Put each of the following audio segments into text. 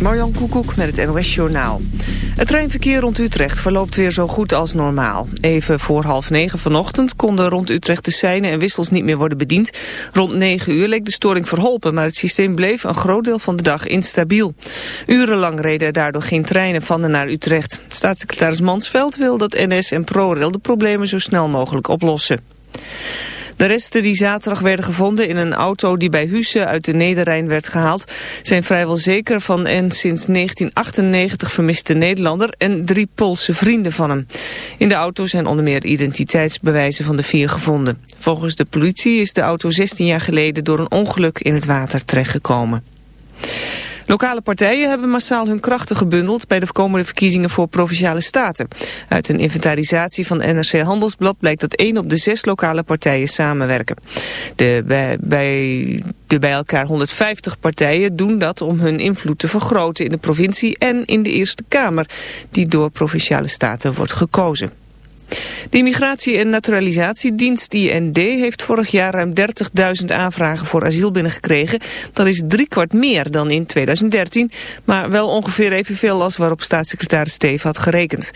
Marjan Koekoek met het NOS Journaal. Het treinverkeer rond Utrecht verloopt weer zo goed als normaal. Even voor half negen vanochtend konden rond Utrecht de seinen en wissels niet meer worden bediend. Rond negen uur leek de storing verholpen, maar het systeem bleef een groot deel van de dag instabiel. Urenlang reden er daardoor geen treinen van en naar Utrecht. Staatssecretaris Mansveld wil dat NS en ProRail de problemen zo snel mogelijk oplossen. De resten die zaterdag werden gevonden in een auto die bij Husse uit de Nederrijn werd gehaald, zijn vrijwel zeker van een sinds 1998 vermiste Nederlander en drie Poolse vrienden van hem. In de auto zijn onder meer identiteitsbewijzen van de vier gevonden. Volgens de politie is de auto 16 jaar geleden door een ongeluk in het water terechtgekomen. Lokale partijen hebben massaal hun krachten gebundeld bij de komende verkiezingen voor provinciale staten. Uit een inventarisatie van NRC Handelsblad blijkt dat één op de zes lokale partijen samenwerken. De bij, bij, de bij elkaar 150 partijen doen dat om hun invloed te vergroten in de provincie en in de Eerste Kamer, die door provinciale staten wordt gekozen. De Immigratie- en Naturalisatiedienst IND heeft vorig jaar ruim 30.000 aanvragen voor asiel binnengekregen. Dat is driekwart meer dan in 2013, maar wel ongeveer evenveel als waarop staatssecretaris Steven had gerekend.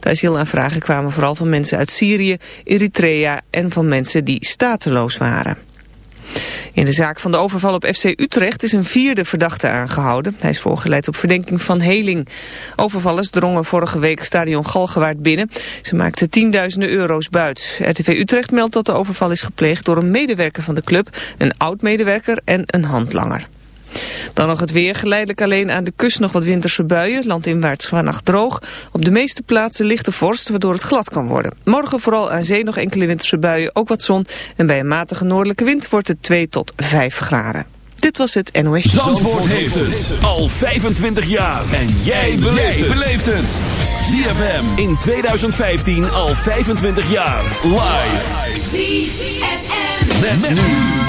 De asielaanvragen kwamen vooral van mensen uit Syrië, Eritrea en van mensen die stateloos waren. In de zaak van de overval op FC Utrecht is een vierde verdachte aangehouden. Hij is voorgeleid op verdenking van heling. Overvallers drongen vorige week stadion Galgenwaard binnen. Ze maakten tienduizenden euro's buit. RTV Utrecht meldt dat de overval is gepleegd door een medewerker van de club, een oud-medewerker en een handlanger. Dan nog het weer. Geleidelijk alleen aan de kust nog wat winterse buien. Landinwaarts vannacht droog. Op de meeste plaatsen lichte vorst, waardoor het glad kan worden. Morgen vooral aan zee nog enkele winterse buien, ook wat zon. En bij een matige noordelijke wind wordt het 2 tot 5 graden. Dit was het NOS. Zandvoort, Zandvoort heeft het al 25 jaar. En jij beleeft het. ZFM in 2015 al 25 jaar. Live. ZFM. Met, nu.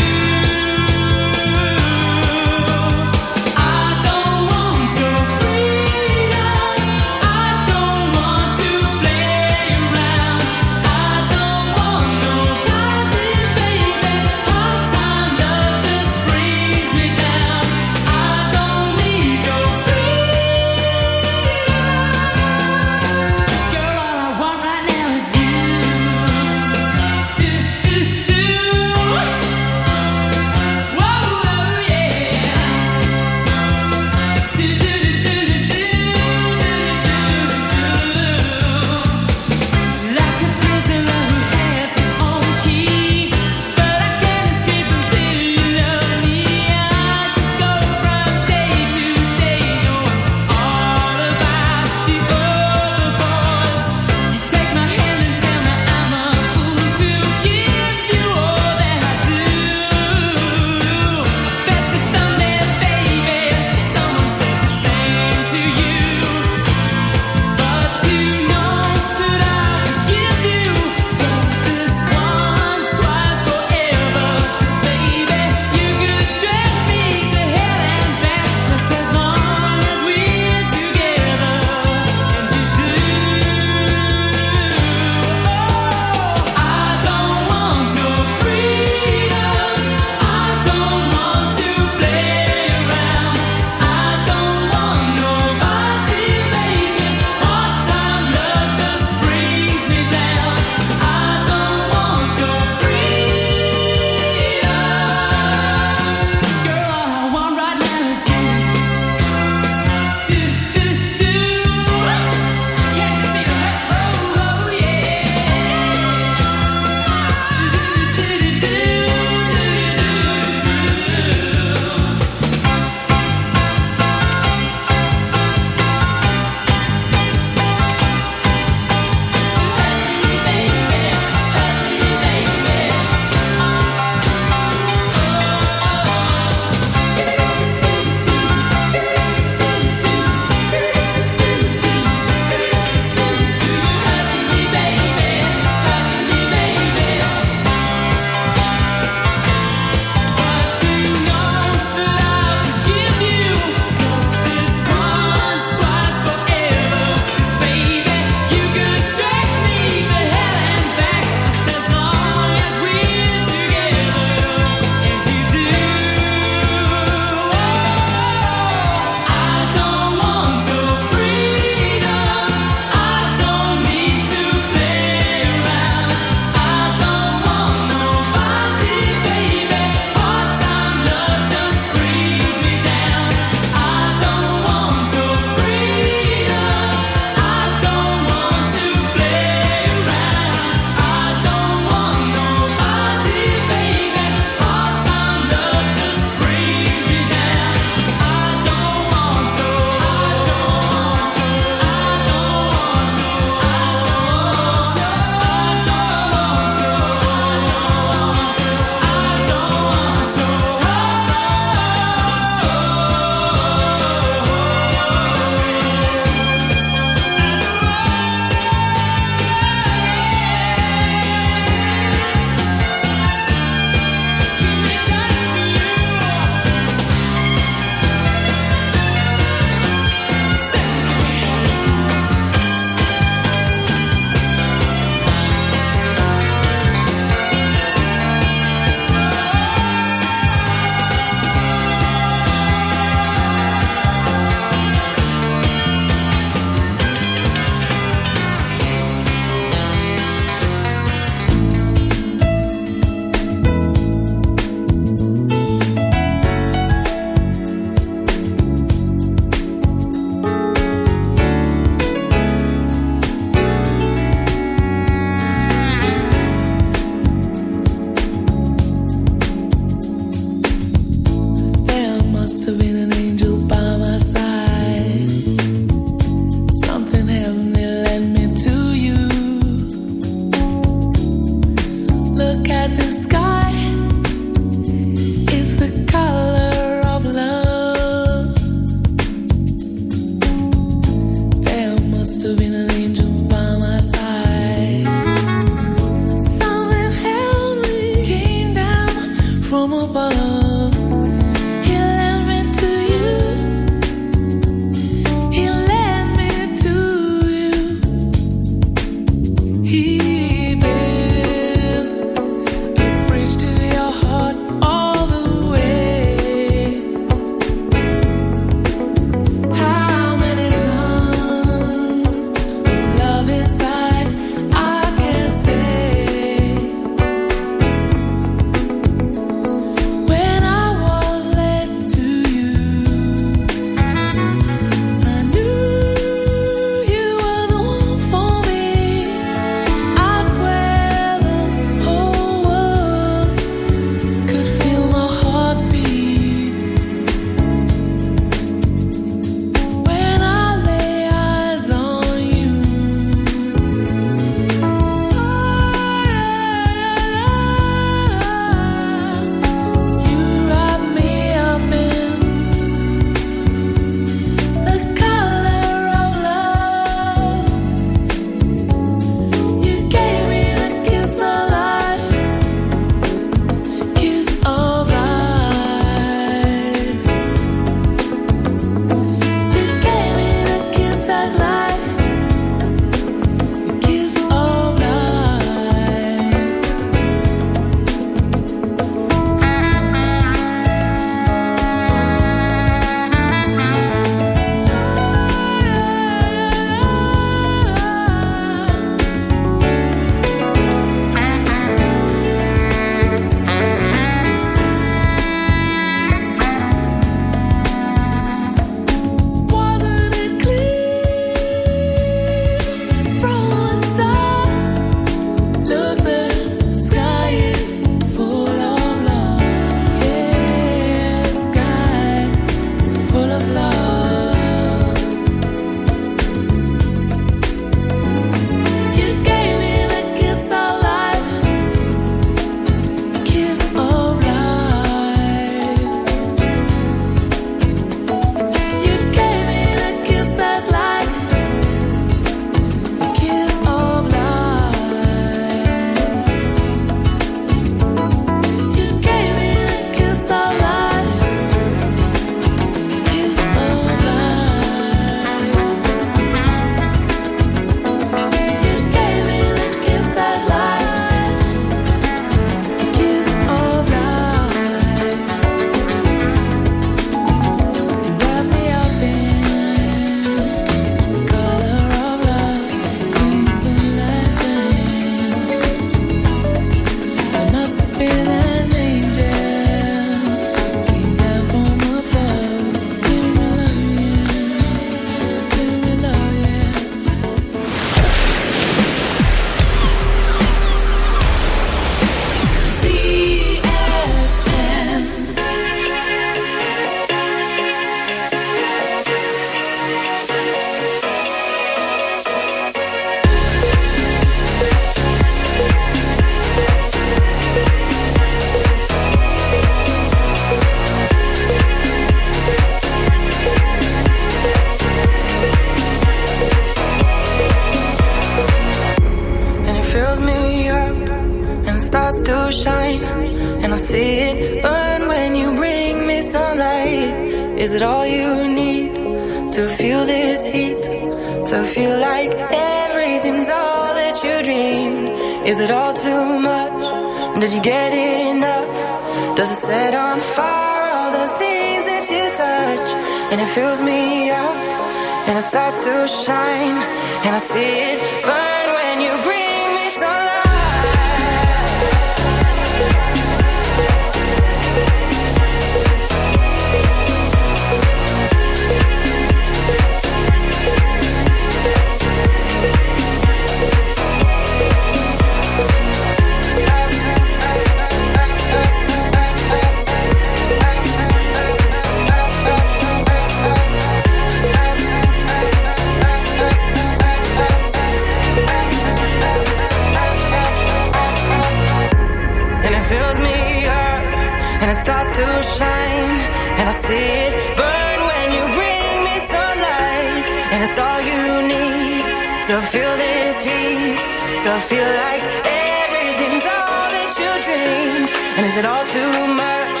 too much?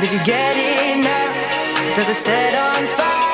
Did you get enough? Does it set on fire?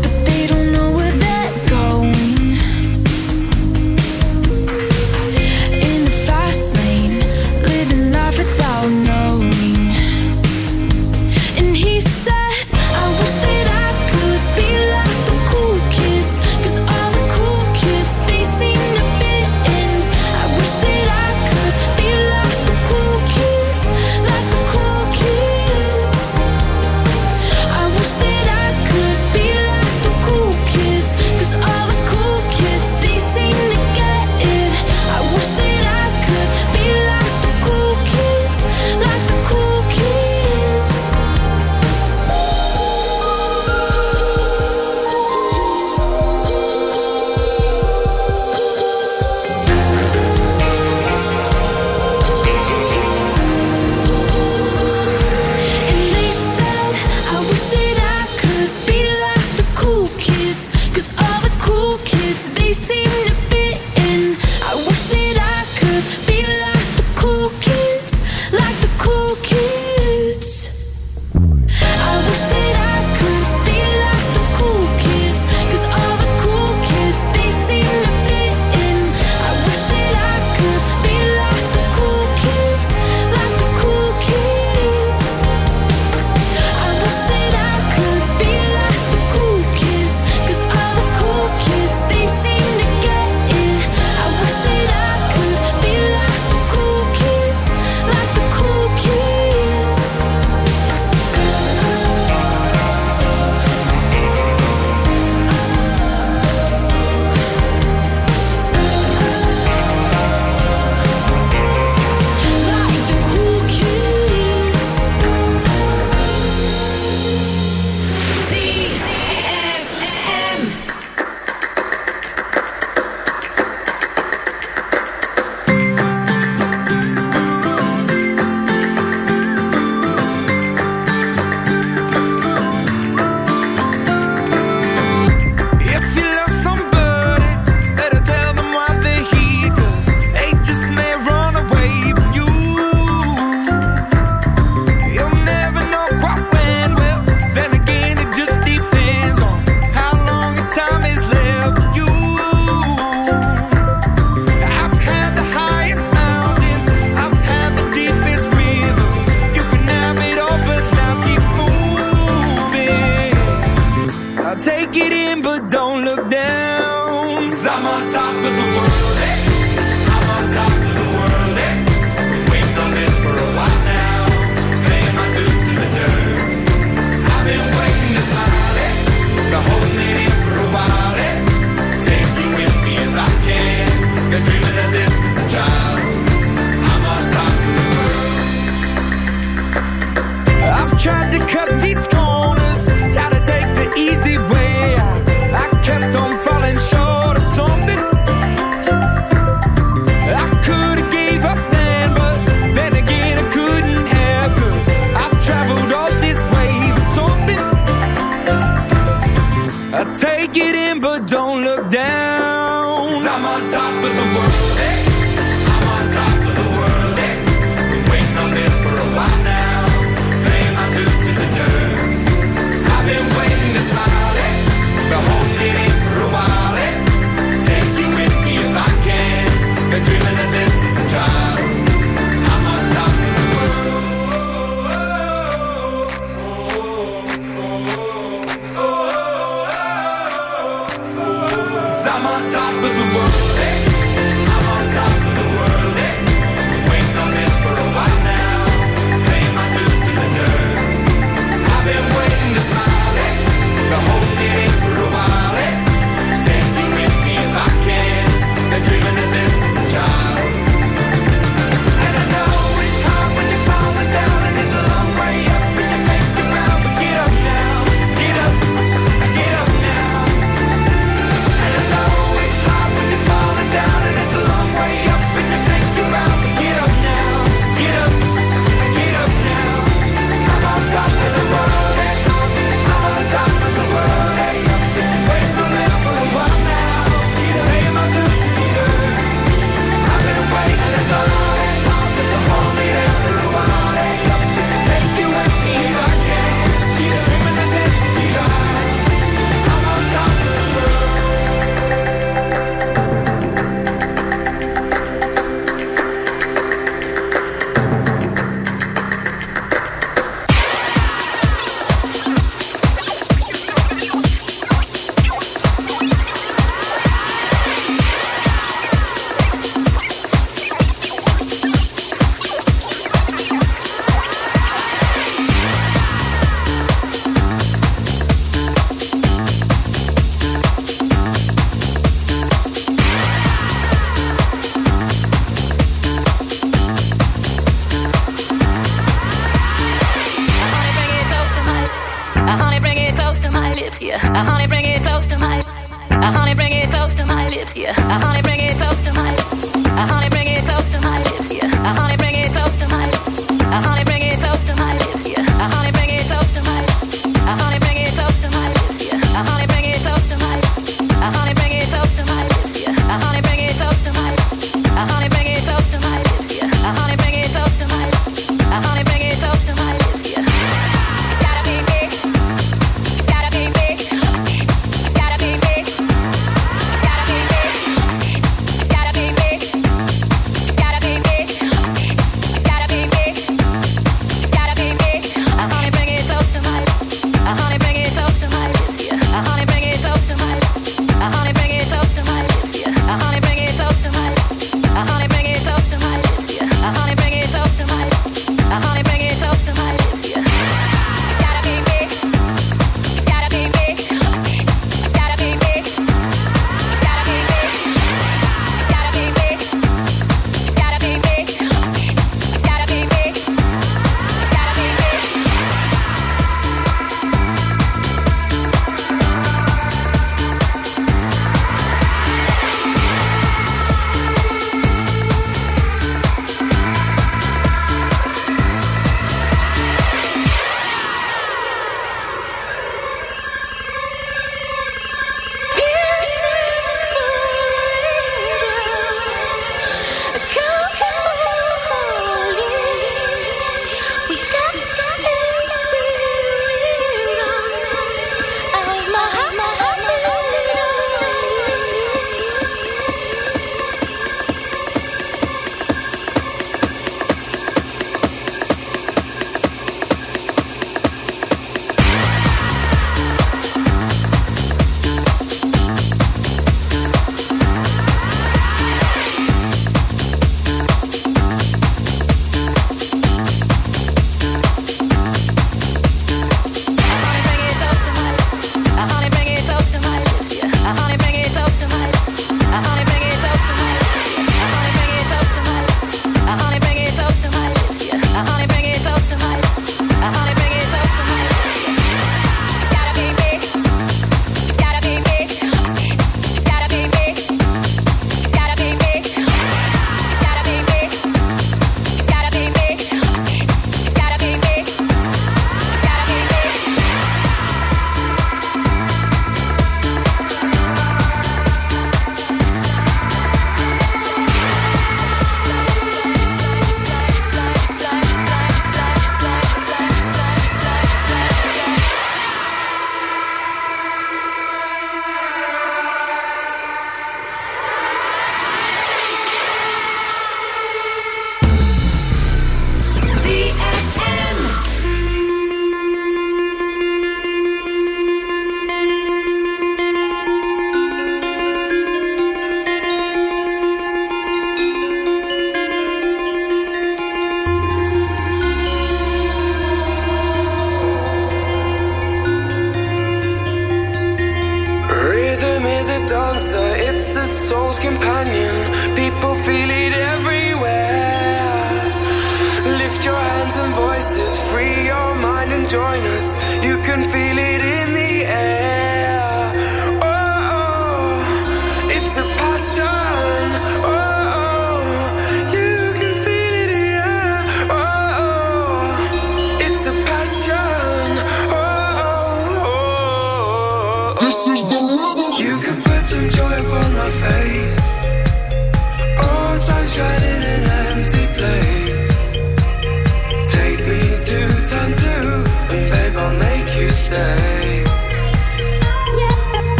Gotta be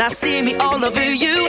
I see me all over you